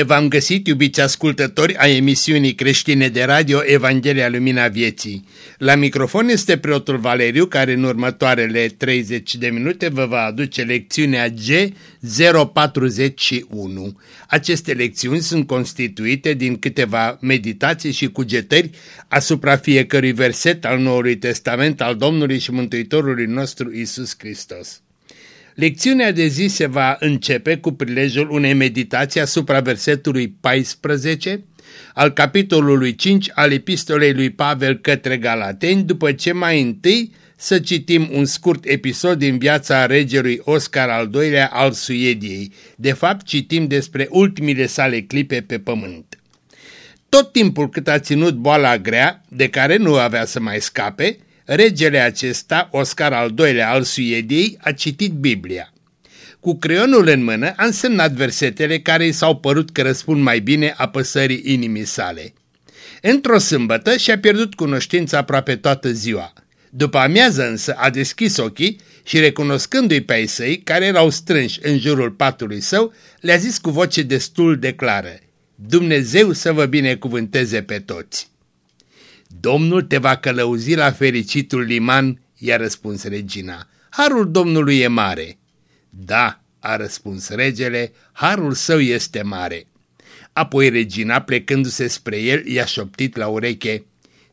Bine v-am găsit, iubiți ascultători a emisiunii creștine de radio Evanghelia Lumina Vieții. La microfon este preotul Valeriu, care în următoarele 30 de minute vă va aduce lecțiunea G041. Aceste lecțiuni sunt constituite din câteva meditații și cugetări asupra fiecărui verset al Noului Testament al Domnului și Mântuitorului nostru Isus Hristos. Lecțiunea de zi se va începe cu prilejul unei meditații asupra versetului 14 al capitolului 5 al epistolei lui Pavel către Galateni, după ce mai întâi să citim un scurt episod din viața regelui Oscar al II-lea al Suediei. De fapt, citim despre ultimile sale clipe pe pământ. Tot timpul cât a ținut boala grea, de care nu avea să mai scape, regele acesta, Oscar al II-lea al Suediei, a citit Biblia. Cu creionul în mână a însemnat versetele care i s-au părut că răspund mai bine apăsării inimii sale. Într-o sâmbătă și-a pierdut cunoștința aproape toată ziua. După amiază însă a deschis ochii și recunoscându-i pe ai săi, care erau strânși în jurul patului său, le-a zis cu voce destul de clară, Dumnezeu să vă binecuvânteze pe toți! Domnul te va călăuzi la fericitul liman, i-a răspuns regina. Harul Domnului e mare. Da, a răspuns regele, harul său este mare. Apoi regina, plecându-se spre el, i-a șoptit la ureche,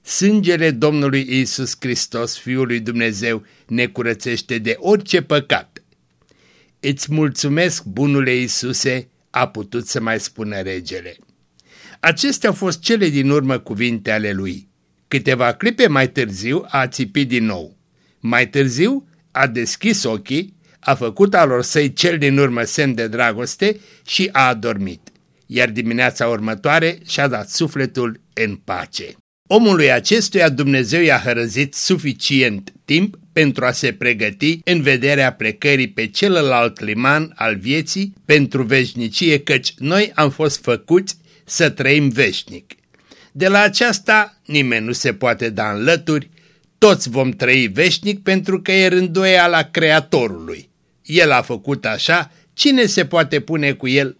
Sângele Domnului Isus Hristos, Fiul lui Dumnezeu, ne curățește de orice păcat. Îți mulțumesc, bunule Iisuse, a putut să mai spună regele. Acestea au fost cele din urmă cuvinte ale lui. Câteva clipe mai târziu a țipit din nou. Mai târziu a deschis ochii, a făcut alor săi cel din urmă semn de dragoste și a adormit. Iar dimineața următoare și-a dat sufletul în pace. Omului acestuia Dumnezeu i-a hărăzit suficient timp pentru a se pregăti în vederea plecării pe celălalt liman al vieții pentru veșnicie, căci noi am fost făcuți să trăim veșnic. De la aceasta nimeni nu se poate da în lături, toți vom trăi veșnic pentru că e rânduia la Creatorului. El a făcut așa, cine se poate pune cu el?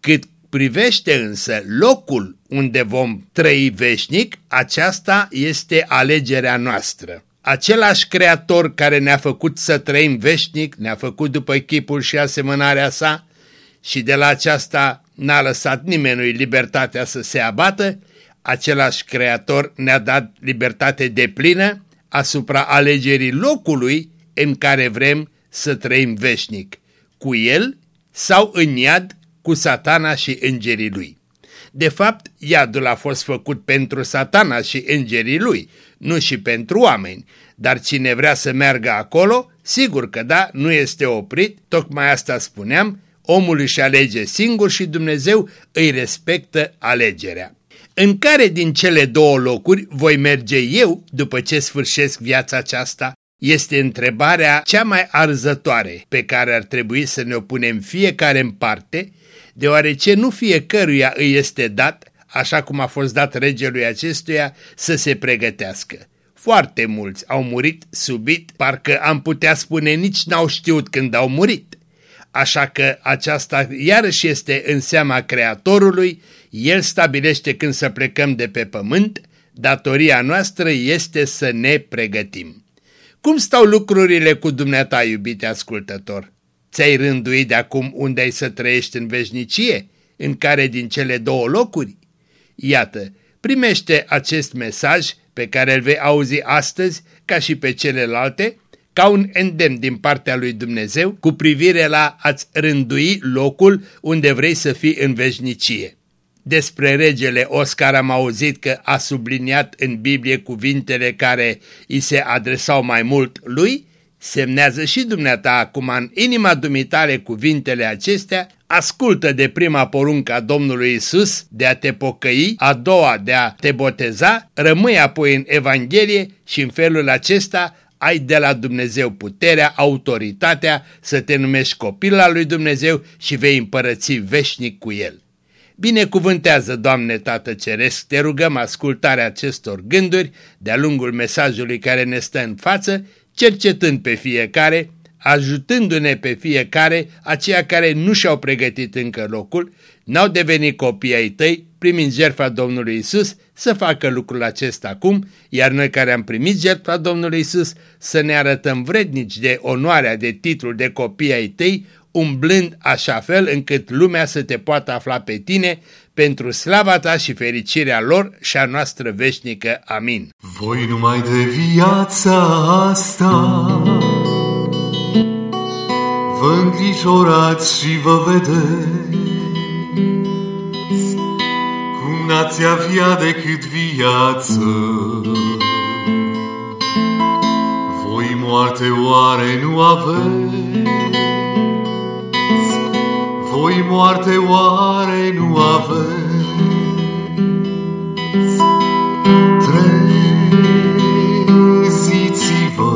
Cât privește însă locul unde vom trăi veșnic, aceasta este alegerea noastră. Același Creator care ne-a făcut să trăim veșnic, ne-a făcut după chipul și asemănarea sa și de la aceasta n-a lăsat nimeni libertatea să se abată, același Creator ne-a dat libertate de plină asupra alegerii locului în care vrem să trăim veșnic, cu El sau în iad cu satana și îngerii lui. De fapt, iadul a fost făcut pentru satana și îngerii lui, nu și pentru oameni, dar cine vrea să meargă acolo, sigur că da, nu este oprit, tocmai asta spuneam, omul își alege singur și Dumnezeu îi respectă alegerea. În care din cele două locuri voi merge eu după ce sfârșesc viața aceasta? Este întrebarea cea mai arzătoare pe care ar trebui să ne o punem fiecare în parte, deoarece nu fiecăruia îi este dat, așa cum a fost dat regelui acestuia, să se pregătească. Foarte mulți au murit subit, parcă am putea spune nici n-au știut când au murit. Așa că aceasta iarăși este în seama Creatorului, El stabilește când să plecăm de pe pământ, datoria noastră este să ne pregătim. Cum stau lucrurile cu dumneata, iubite ascultător? Ți-ai rânduit de acum unde ai să trăiești în veșnicie? În care din cele două locuri? Iată, primește acest mesaj pe care îl vei auzi astăzi ca și pe celelalte, ca un îndemn din partea lui Dumnezeu cu privire la a-ți rândui locul unde vrei să fii în veșnicie. Despre regele Oscar am auzit că a subliniat în Biblie cuvintele care îi se adresau mai mult lui, semnează și dumneata acum în inima dumitare cuvintele acestea, ascultă de prima poruncă a Domnului Isus de a te pocăi, a doua de a te boteza, rămâi apoi în Evanghelie și în felul acesta ai de la Dumnezeu puterea, autoritatea să te numești copil al lui Dumnezeu și vei împărăți veșnic cu El. Binecuvântează, Doamne Tată Ceresc, te rugăm ascultarea acestor gânduri de-a lungul mesajului care ne stă în față, cercetând pe fiecare, ajutându-ne pe fiecare, aceia care nu și-au pregătit încă locul, n-au devenit copii ai tăi, primind jertfa Domnului Isus, să facă lucrul acesta acum, iar noi care am primit jertfa Domnului Isus, să ne arătăm vrednici de onoarea de titlul de copii ai tăi, umblând așa fel încât lumea să te poată afla pe tine pentru slava ta și fericirea lor și a noastră veșnică. Amin. Voi numai de viața asta vă îngrijorați și vă vedeți cum n-ați avea decât viață. Voi moarte oare nu aveți? Voi moarte oare nu aveți? Treziți-vă,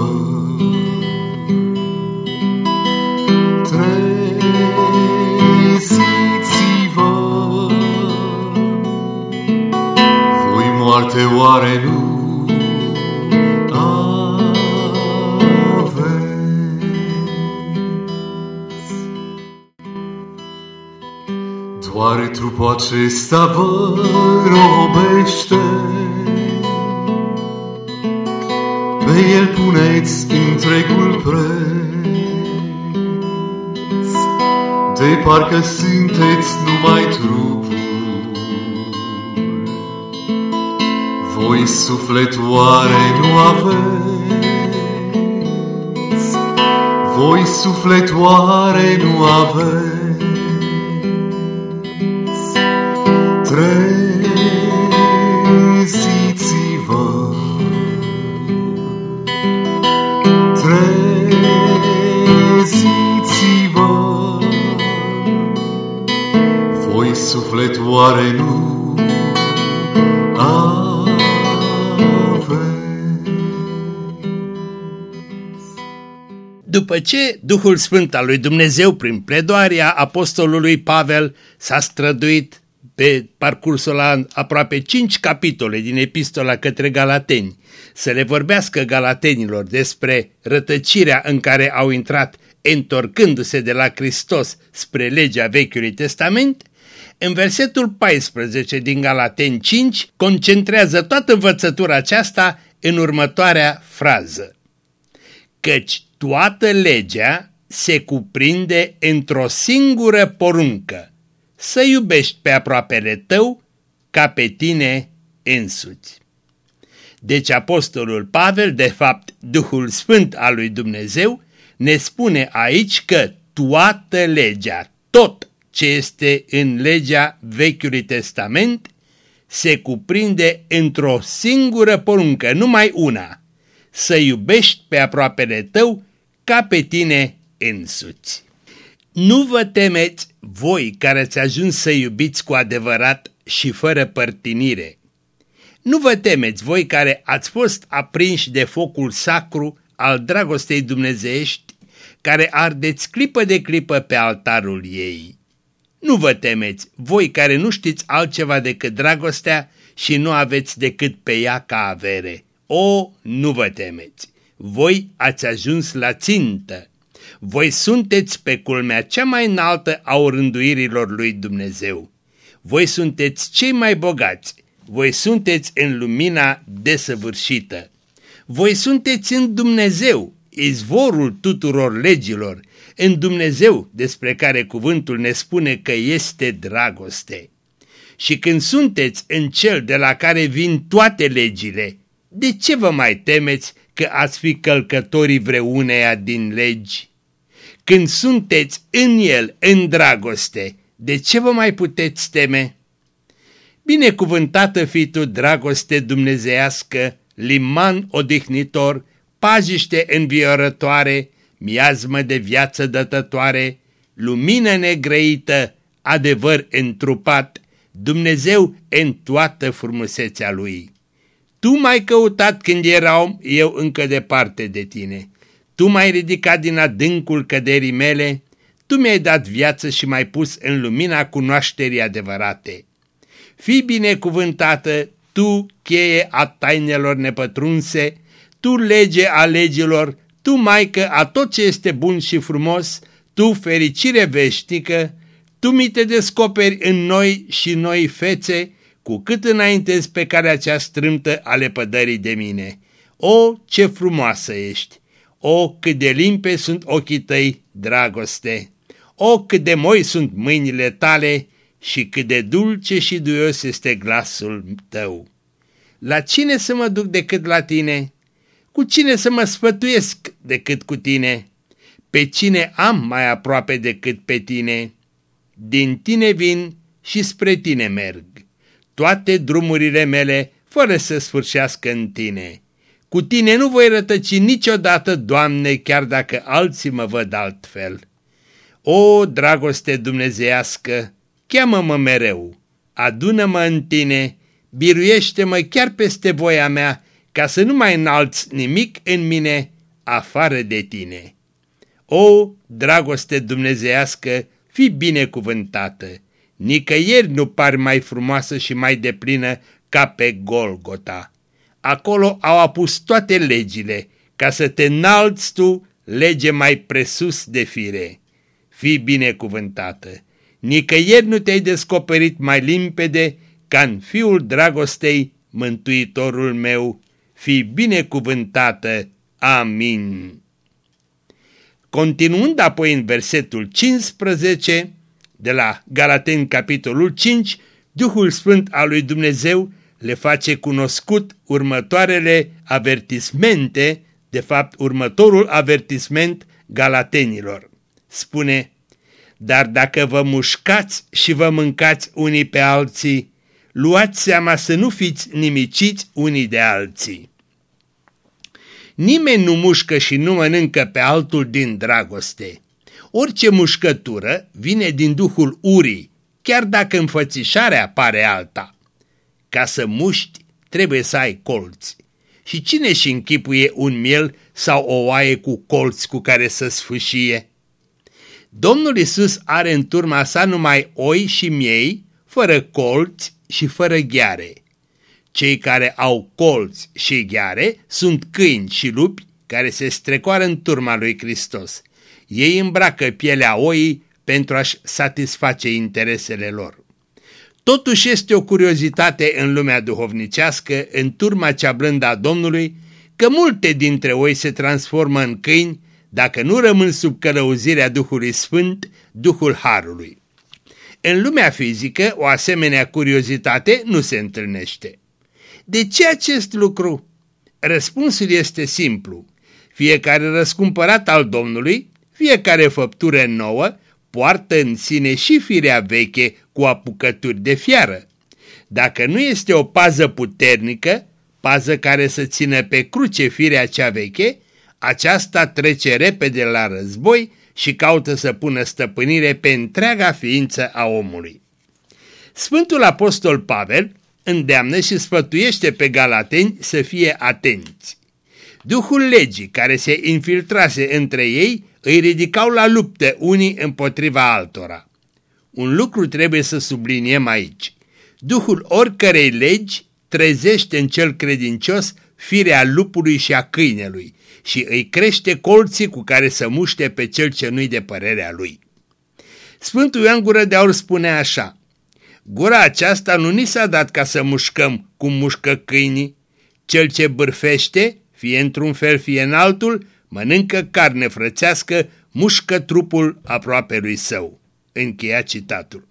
treziți-vă, voi moarte oare nu Doar trupul acesta vă robește, Pe el puneți întregul preț, De parcă sunteți numai trupul. Voi suflet oare nu aveți? Voi suflet oare nu aveți? După ce Duhul Sfânt al lui Dumnezeu, prin pledoaria apostolului Pavel, s-a străduit pe parcursul la aproape cinci capitole din epistola către Galateni, să le vorbească galatenilor despre rătăcirea în care au intrat întorcându-se de la Hristos spre legea Vechiului Testament, în versetul 14 din Galateni 5 concentrează toată învățătura aceasta în următoarea frază. Căci toată legea se cuprinde într-o singură poruncă, să iubești pe aproapele tău ca pe tine însuți. Deci apostolul Pavel, de fapt Duhul Sfânt al lui Dumnezeu, ne spune aici că toată legea, tot ce este în legea Vechiului Testament, se cuprinde într-o singură poruncă, numai una, să iubești pe aproapele tău ca pe tine însuți. Nu vă temeți voi care ați ajuns să iubiți cu adevărat și fără părtinire. Nu vă temeți voi care ați fost aprinși de focul sacru al dragostei dumnezeiești, care ardeți clipă de clipă pe altarul ei. Nu vă temeți, voi care nu știți altceva decât dragostea și nu aveți decât pe ea ca avere. O, nu vă temeți! Voi ați ajuns la țintă voi sunteți pe culmea cea mai înaltă a orânduirilor lui Dumnezeu. Voi sunteți cei mai bogați, voi sunteți în lumina desăvârșită. Voi sunteți în Dumnezeu, izvorul tuturor legilor, în Dumnezeu despre care cuvântul ne spune că este dragoste. Și când sunteți în cel de la care vin toate legile, de ce vă mai temeți că ați fi călcătorii vreuneia din legi? Când sunteți în el, în dragoste, de ce vă mai puteți teme? Binecuvântată fi tu, dragoste dumnezeiască, liman odihnitor, pajiște înviorătoare, miazmă de viață dătătoare, lumină negrăită, adevăr întrupat, Dumnezeu în toată frumusețea Lui. Tu m-ai căutat când erau eu încă departe de tine. Tu m-ai ridicat din adâncul căderii mele, Tu mi-ai dat viață și m-ai pus în lumina cunoașterii adevărate. Fii binecuvântată, Tu, cheie a tainelor nepătrunse, Tu, lege a legilor, Tu, Maică, a tot ce este bun și frumos, Tu, fericire veșnică, Tu mi te descoperi în noi și noi fețe, cu cât înaintezi pe care acea strâmtă ale pădării de mine. O, ce frumoasă ești! O, cât de limpe sunt ochii tăi, dragoste! O, cât de moi sunt mâinile tale și cât de dulce și duios este glasul tău! La cine să mă duc decât la tine? Cu cine să mă sfătuiesc decât cu tine? Pe cine am mai aproape decât pe tine? Din tine vin și spre tine merg. Toate drumurile mele fără să sfârșească în tine. Cu tine nu voi rătăci niciodată, Doamne, chiar dacă alții mă văd altfel. O, dragoste dumnezeiască, cheamă-mă mereu, adună-mă în tine, biruiește-mă chiar peste voia mea, ca să nu mai înalți nimic în mine afară de tine. O, dragoste dumnezeiască, fi binecuvântată! Nicăieri nu pari mai frumoasă și mai deplină ca pe Golgota. Acolo au apus toate legile, ca să te înalți tu, lege mai presus de fire. Fii binecuvântată! Nicăieri nu te-ai descoperit mai limpede ca în Fiul Dragostei, Mântuitorul meu, fii binecuvântată. Amin. Continuând apoi în versetul 15, de la Galateni capitolul 5, Duhul Sfânt al lui Dumnezeu le face cunoscut următoarele avertismente, de fapt următorul avertisment galatenilor. Spune, dar dacă vă mușcați și vă mâncați unii pe alții, luați seama să nu fiți nimiciți unii de alții. Nimeni nu mușcă și nu mănâncă pe altul din dragoste. Orice mușcătură vine din duhul urii, chiar dacă înfățișarea pare alta. Ca să muști, trebuie să ai colți. Și cine și închipuie un miel sau o oaie cu colți cu care să sfâșie? Domnul Isus are în turma sa numai oi și miei, fără colți și fără gheare. Cei care au colți și gheare sunt câini și lupi care se strecoară în turma lui Hristos. Ei îmbracă pielea oii pentru a-și satisface interesele lor. Totuși este o curiozitate în lumea duhovnicească, în turma cea blândă a Domnului, că multe dintre oi se transformă în câini dacă nu rămân sub călăuzirea Duhului Sfânt, Duhul Harului. În lumea fizică, o asemenea curiozitate nu se întâlnește. De ce acest lucru? Răspunsul este simplu. Fiecare răscumpărat al Domnului, fiecare făptură nouă, poartă în sine și firea veche cu apucături de fiară. Dacă nu este o pază puternică, pază care să țină pe cruce firea cea veche, aceasta trece repede la război și caută să pună stăpânire pe întreaga ființă a omului. Sfântul Apostol Pavel îndeamnă și sfătuiește pe galateni să fie atenți. Duhul legii care se infiltrase între ei îi ridicau la luptă unii împotriva altora. Un lucru trebuie să subliniem aici. Duhul oricărei legi trezește în cel credincios firea lupului și a câinelui și îi crește colții cu care să muște pe cel ce nu-i de părerea lui. Sfântul Ioan Gură de Aur spune așa, Gura aceasta nu ni s-a dat ca să mușcăm cum mușcă câinii. Cel ce bârfește, fie într-un fel, fie în altul, mănâncă carne frățească, mușcă trupul aproape lui său. Încheia citatul.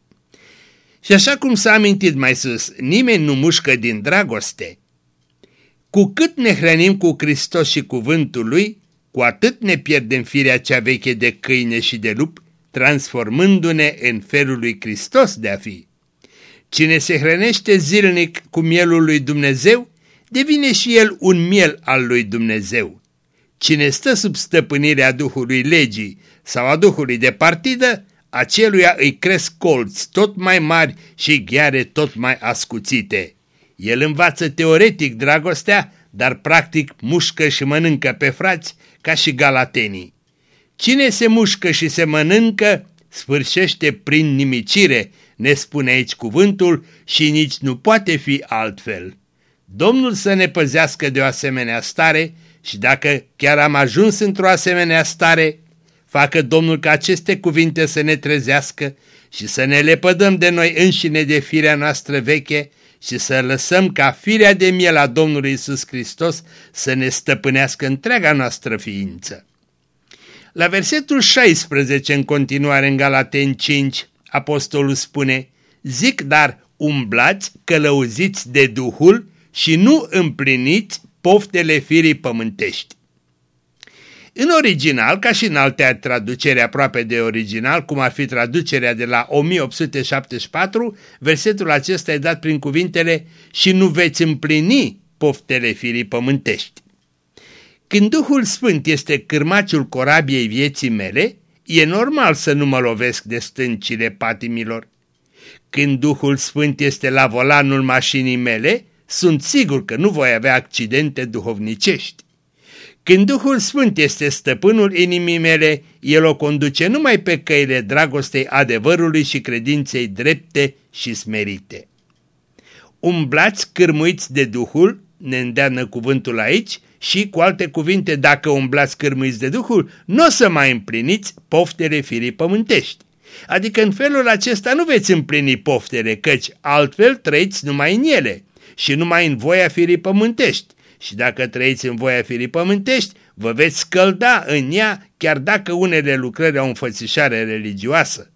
Și așa cum s-a amintit mai sus, nimeni nu mușcă din dragoste. Cu cât ne hrănim cu Hristos și cuvântul Lui, cu atât ne pierdem firea cea veche de câine și de lup, transformându-ne în felul lui Hristos de a fi. Cine se hrănește zilnic cu mielul lui Dumnezeu, devine și el un miel al lui Dumnezeu. Cine stă sub stăpânirea Duhului legii sau a Duhului de partidă, aceluia îi cresc colți tot mai mari și gheare tot mai ascuțite. El învață teoretic dragostea, dar practic mușcă și mănâncă pe frați ca și galatenii. Cine se mușcă și se mănâncă, sfârșește prin nimicire, ne spune aici cuvântul și nici nu poate fi altfel. Domnul să ne păzească de o asemenea stare și dacă chiar am ajuns într-o asemenea stare, facă Domnul ca aceste cuvinte să ne trezească și să ne lepădăm de noi înșine de firea noastră veche și să lăsăm ca firea de miel a Domnului Isus Hristos să ne stăpânească întreaga noastră ființă. La versetul 16 în continuare în Galaten 5, apostolul spune, Zic dar, umblați călăuziți de Duhul și nu împliniți poftele firii pământești. În original, ca și în alte traduceri aproape de original, cum ar fi traducerea de la 1874, versetul acesta e dat prin cuvintele și nu veți împlini poftele firii pământești. Când Duhul Sfânt este cârmaciul corabiei vieții mele, e normal să nu mă lovesc de stâncile patimilor. Când Duhul Sfânt este la volanul mașinii mele, sunt sigur că nu voi avea accidente duhovnicești. Când Duhul Sfânt este stăpânul inimii mele, El o conduce numai pe căile dragostei adevărului și credinței drepte și smerite. Umblați cârmuiți de Duhul, ne îndeamnă cuvântul aici, și cu alte cuvinte, dacă umblați cârmuiți de Duhul, nu o să mai împliniți poftele firii pământești. Adică în felul acesta nu veți împlini poftele, căci altfel trăiți numai în ele și numai în voia firii pământești. Și dacă trăiți în voia firii pământești, vă veți scălda în ea, chiar dacă unele lucrări au înfățișare religioasă.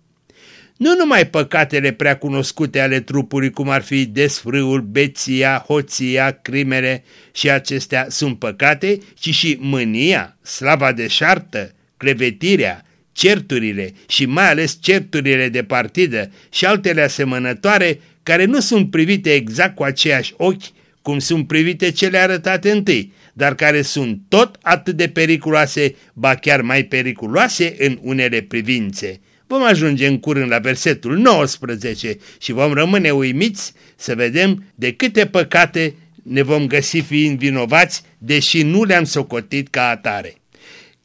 Nu numai păcatele prea cunoscute ale trupului, cum ar fi desfrâul, beția, hoția, crimele și acestea sunt păcate, ci și mânia, slava de șartă, clevetirea, certurile și mai ales certurile de partidă și altele asemănătoare care nu sunt privite exact cu aceiași ochi cum sunt privite cele arătate întâi, dar care sunt tot atât de periculoase, ba chiar mai periculoase în unele privințe. Vom ajunge în curând la versetul 19 și vom rămâne uimiți să vedem de câte păcate ne vom găsi fiind vinovați, deși nu le-am socotit ca atare.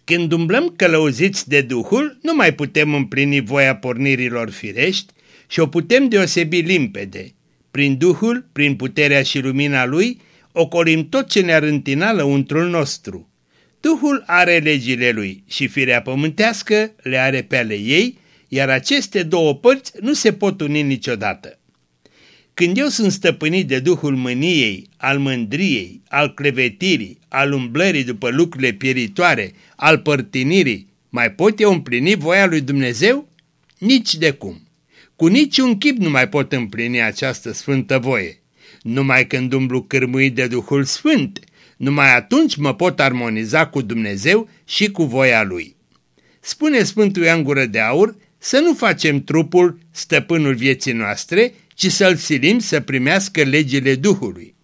Când umblăm călăuziți de Duhul, nu mai putem împlini voia pornirilor firești și o putem deosebi limpede. Prin Duhul, prin puterea și lumina Lui, ocolim tot ce ne-ar întina lăuntrul nostru. Duhul are legile Lui și firea pământească le are pe ale ei, iar aceste două părți nu se pot uni niciodată. Când eu sunt stăpânit de Duhul mâniei, al mândriei, al clevetirii, al umblării după lucrurile pieritoare, al părtinirii, mai pot eu împlini voia lui Dumnezeu? Nici de cum. Cu niciun chip nu mai pot împlini această sfântă voie. Numai când umblu cârmuit de Duhul Sfânt, numai atunci mă pot armoniza cu Dumnezeu și cu voia Lui. Spune Sfântul Ioan Gură de Aur să nu facem trupul stăpânul vieții noastre, ci să-l silim să primească legile Duhului.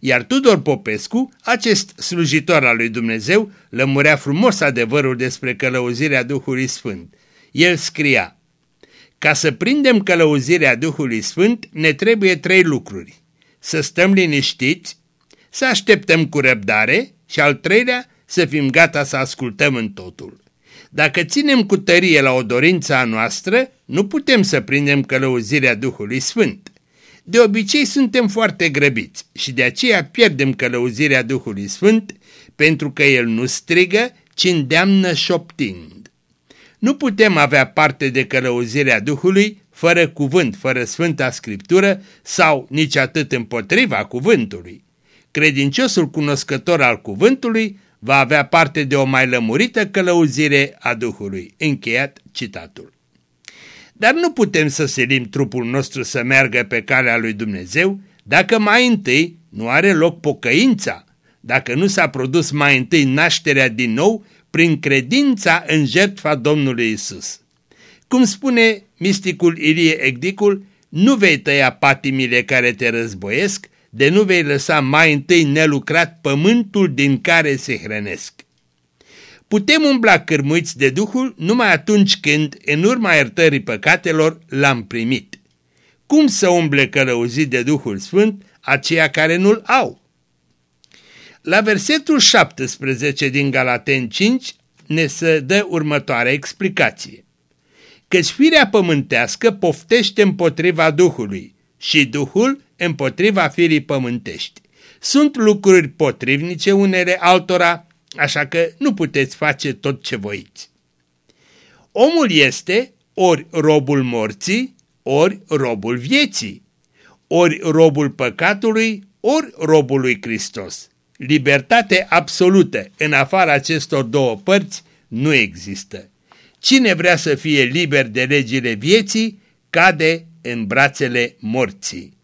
Iar Tudor Popescu, acest slujitor al lui Dumnezeu, lămurea frumos adevărul despre călăuzirea Duhului Sfânt. El scria, ca să prindem călăuzirea Duhului Sfânt, ne trebuie trei lucruri. Să stăm liniștiți, să așteptăm cu răbdare și al treilea, să fim gata să ascultăm în totul. Dacă ținem cu tărie la o dorință a noastră, nu putem să prindem călăuzirea Duhului Sfânt. De obicei suntem foarte grăbiți și de aceea pierdem călăuzirea Duhului Sfânt pentru că El nu strigă, ci îndeamnă șoptind. Nu putem avea parte de călăuzirea Duhului fără cuvânt, fără Sfânta Scriptură sau nici atât împotriva cuvântului. Credinciosul cunoscător al cuvântului va avea parte de o mai lămurită călăuzire a Duhului. Încheiat citatul. Dar nu putem să selim trupul nostru să meargă pe calea lui Dumnezeu dacă mai întâi nu are loc pocăința, dacă nu s-a produs mai întâi nașterea din nou prin credința în jertfa Domnului Isus. Cum spune misticul Ilie Egdicul, nu vei tăia patimile care te războiesc, de nu vei lăsa mai întâi nelucrat pământul din care se hrănesc. Putem umbla cârmuiți de Duhul numai atunci când, în urma iertării păcatelor, l-am primit. Cum să umble călăuzit de Duhul Sfânt aceia care nu-l au? La versetul 17 din Galaten 5 ne se dă următoarea explicație. Căci firea pământească poftește împotriva Duhului și Duhul împotriva firii pământești. Sunt lucruri potrivnice unele altora, așa că nu puteți face tot ce voiți. Omul este ori robul morții, ori robul vieții, ori robul păcatului, ori robul lui Hristos. Libertate absolută în afara acestor două părți nu există. Cine vrea să fie liber de legile vieții, cade în brațele morții.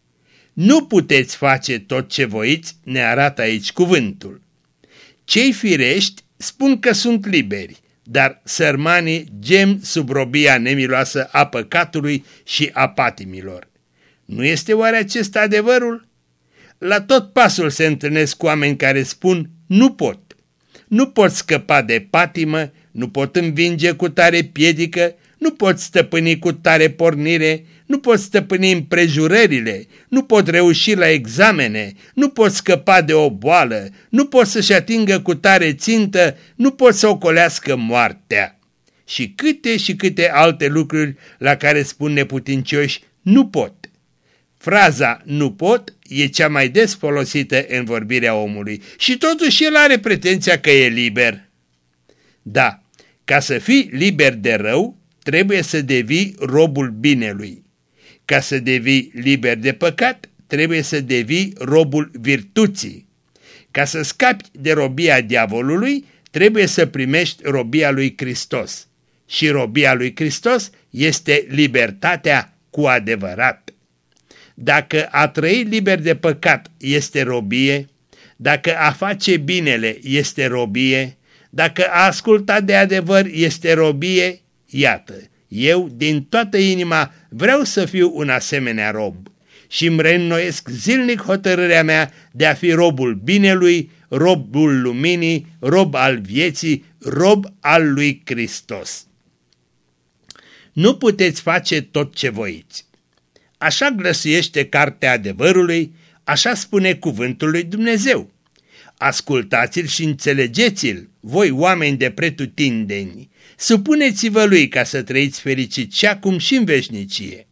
Nu puteți face tot ce voiți, ne arată aici cuvântul. Cei firești spun că sunt liberi, dar sărmanii gem sub robia nemiloasă a păcatului și a patimilor. Nu este oare acesta adevărul? La tot pasul se întâlnesc cu oameni care spun, nu pot. Nu pot scăpa de patimă, nu pot învinge cu tare piedică, nu pot stăpâni cu tare pornire, nu pot stăpâni împrejurările, nu pot reuși la examene, nu pot scăpa de o boală, nu pot să-și atingă cu tare țintă, nu pot să ocolească moartea. Și câte și câte alte lucruri la care spun neputincioși nu pot. Fraza nu pot e cea mai des folosită în vorbirea omului și totuși el are pretenția că e liber. Da, ca să fii liber de rău, trebuie să devii robul binelui. Ca să devii liber de păcat, trebuie să devii robul virtuții. Ca să scapi de robia diavolului, trebuie să primești robia lui Hristos. Și robia lui Hristos este libertatea cu adevărat. Dacă a trăi liber de păcat este robie, dacă a face binele este robie, dacă a asculta de adevăr este robie, iată, eu din toată inima vreau să fiu un asemenea rob și îmi reînnoiesc zilnic hotărârea mea de a fi robul binelui, robul luminii, rob al vieții, rob al lui Hristos. Nu puteți face tot ce voiți. Așa glăsuiește cartea adevărului, așa spune cuvântul lui Dumnezeu. Ascultați-l și înțelegeți-l, voi oameni de pretutindeni, supuneți-vă lui ca să trăiți fericit și acum și în veșnicie.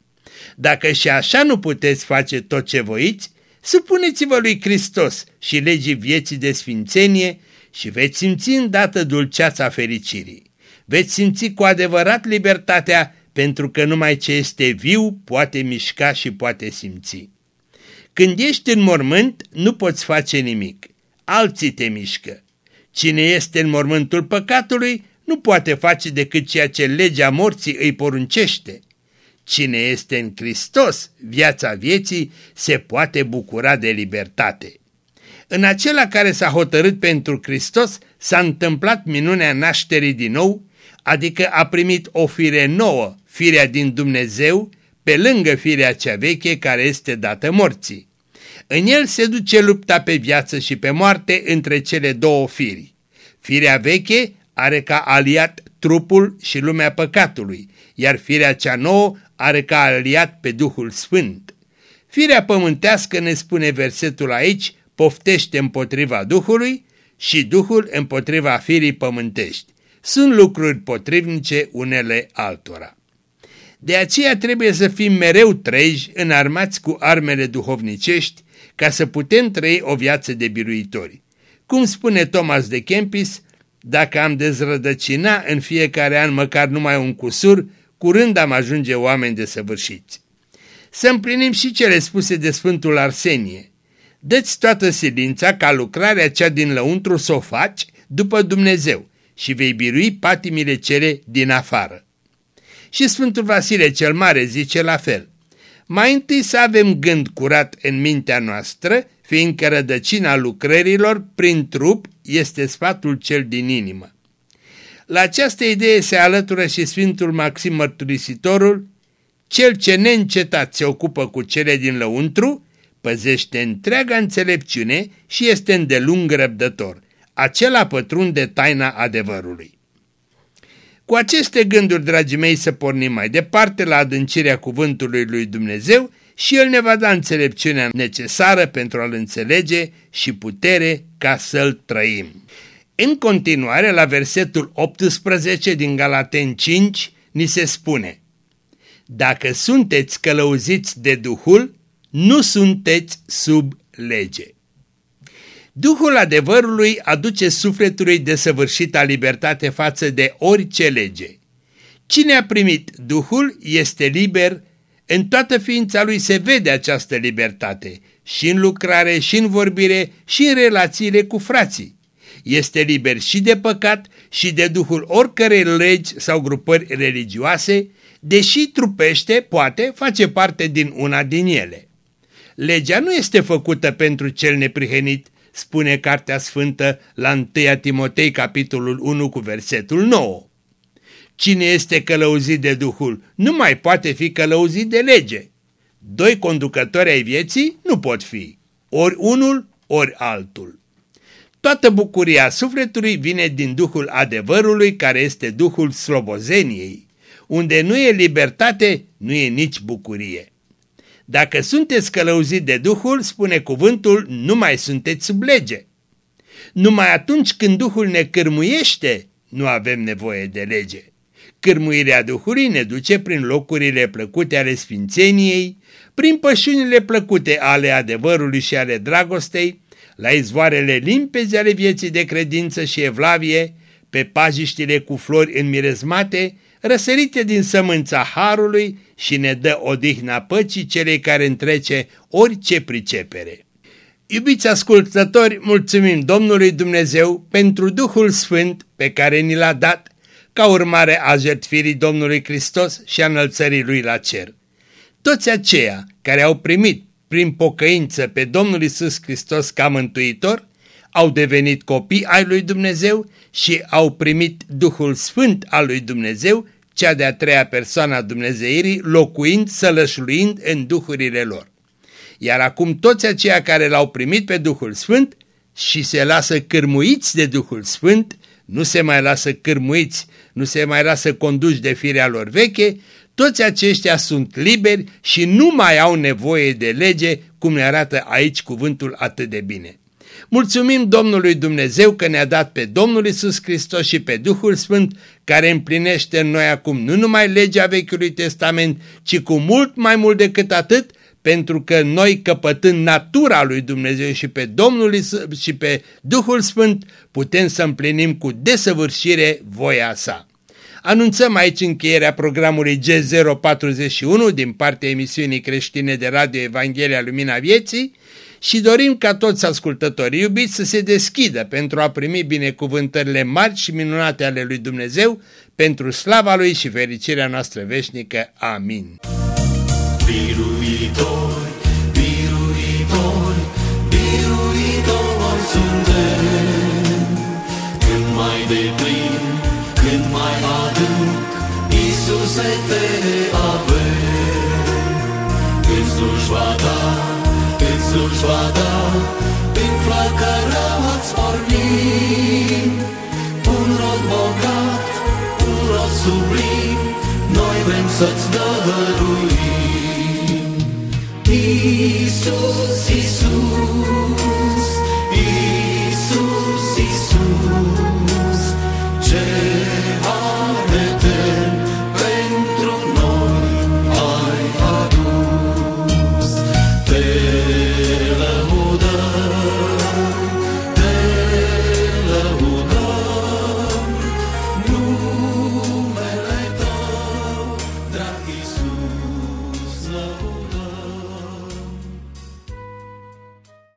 Dacă și așa nu puteți face tot ce voiți, supuneți-vă lui Hristos și legii vieții de sfințenie și veți simți îndată dulceața fericirii. Veți simți cu adevărat libertatea pentru că numai ce este viu poate mișca și poate simți. Când ești în mormânt, nu poți face nimic. Alții te mișcă. Cine este în mormântul păcatului, nu poate face decât ceea ce legea morții îi poruncește. Cine este în Hristos, viața vieții, se poate bucura de libertate. În acela care s-a hotărât pentru Hristos s-a întâmplat minunea nașterii din nou, adică a primit o fire nouă, firea din Dumnezeu, pe lângă firea cea veche care este dată morții. În el se duce lupta pe viață și pe moarte între cele două firi. Firea veche are ca aliat trupul și lumea păcatului, iar firea cea nouă are ca aliat pe Duhul Sfânt. Firea pământească, ne spune versetul aici, poftește împotriva Duhului și Duhul împotriva firii pământești. Sunt lucruri potrivnice unele altora. De aceea trebuie să fim mereu treji înarmați cu armele duhovnicești ca să putem trăi o viață de biruitori. Cum spune Thomas de Kempis, dacă am dezrădăcina în fiecare an măcar numai un cusur, curând am ajunge oameni de săvârșiți. Să împlinim și cele spuse de Sfântul Arsenie. Dă-ți toată silința ca lucrarea cea din lăuntru să o faci după Dumnezeu și vei birui patimile cele din afară. Și Sfântul Vasile cel Mare zice la fel. Mai întâi să avem gând curat în mintea noastră, fiindcă rădăcina lucrărilor prin trup este sfatul cel din inimă. La această idee se alătură și Sfântul Maxim Mărturisitorul, cel ce neîncetat se ocupă cu cele din lăuntru, păzește întreaga înțelepciune și este îndelung răbdător. Acela pătrunde taina adevărului. Cu aceste gânduri, dragii mei, să pornim mai departe la adâncirea cuvântului lui Dumnezeu și El ne va da înțelepciunea necesară pentru a-L înțelege și putere ca să-L trăim. În continuare, la versetul 18 din Galaten 5, ni se spune Dacă sunteți călăuziți de Duhul, nu sunteți sub lege. Duhul adevărului aduce sufletului desăvârșita libertate față de orice lege. Cine a primit Duhul este liber, în toată ființa lui se vede această libertate, și în lucrare, și în vorbire, și în relațiile cu frații. Este liber și de păcat și de duhul oricărei legi sau grupări religioase, deși trupește, poate, face parte din una din ele. Legea nu este făcută pentru cel neprihănit, spune Cartea Sfântă la 1 Timotei capitolul 1 cu versetul 9. Cine este călăuzit de Duhul nu mai poate fi călăuzit de lege. Doi conducători ai vieții nu pot fi, ori unul, ori altul. Toată bucuria sufletului vine din Duhul adevărului care este Duhul slobozeniei. Unde nu e libertate, nu e nici bucurie. Dacă sunteți călăuzit de Duhul, spune cuvântul, nu mai sunteți sub lege. Numai atunci când Duhul ne cârmuiește, nu avem nevoie de lege. Cârmuirea Duhului ne duce prin locurile plăcute ale sfințeniei, prin pășunile plăcute ale adevărului și ale dragostei, la izvoarele limpezi ale vieții de credință și evlavie, pe pajiștile cu flori înmirezmate, răsărite din sămânța Harului și ne dă odihna păcii celei care întrece orice pricepere. Iubiți ascultători, mulțumim Domnului Dumnezeu pentru Duhul Sfânt pe care ni l-a dat ca urmare a jertfirii Domnului Hristos și a înălțării Lui la cer. Toți aceia care au primit prin pocăință pe Domnul Isus Hristos ca mântuitor, au devenit copii ai lui Dumnezeu și au primit Duhul Sfânt al lui Dumnezeu, cea de-a treia persoană a Dumnezeirii, locuind, sălășluind în duhurile lor. Iar acum toți aceia care l-au primit pe Duhul Sfânt și se lasă cârmuiți de Duhul Sfânt, nu se mai lasă cârmuiți, nu se mai lasă conduși de firea lor veche, toți aceștia sunt liberi și nu mai au nevoie de lege, cum ne arată aici cuvântul atât de bine. Mulțumim Domnului Dumnezeu că ne-a dat pe Domnul Isus Hristos și pe Duhul Sfânt care împlinește în noi acum nu numai legea Vechiului Testament, ci cu mult mai mult decât atât, pentru că noi căpătând natura lui Dumnezeu și pe Domnul Isus, și pe Duhul Sfânt putem să împlinim cu desăvârșire voia sa. Anunțăm aici încheierea programului G041 din partea emisiunii creștine de Radio Evanghelia Lumina Vieții și dorim ca toți ascultătorii iubiți să se deschidă pentru a primi binecuvântările mari și minunate ale lui Dumnezeu pentru slava Lui și fericirea noastră veșnică. Amin. Biruitor, biruitor, biruitor suntem, când mai deplin, când mai adânc, Iisuse te avem, în slujba ta, slujba ta, prin flacăra-ți pornim. Un rod bogat, un rod sublim, noi vrem să-ți dăruim. Iisus, Iisus,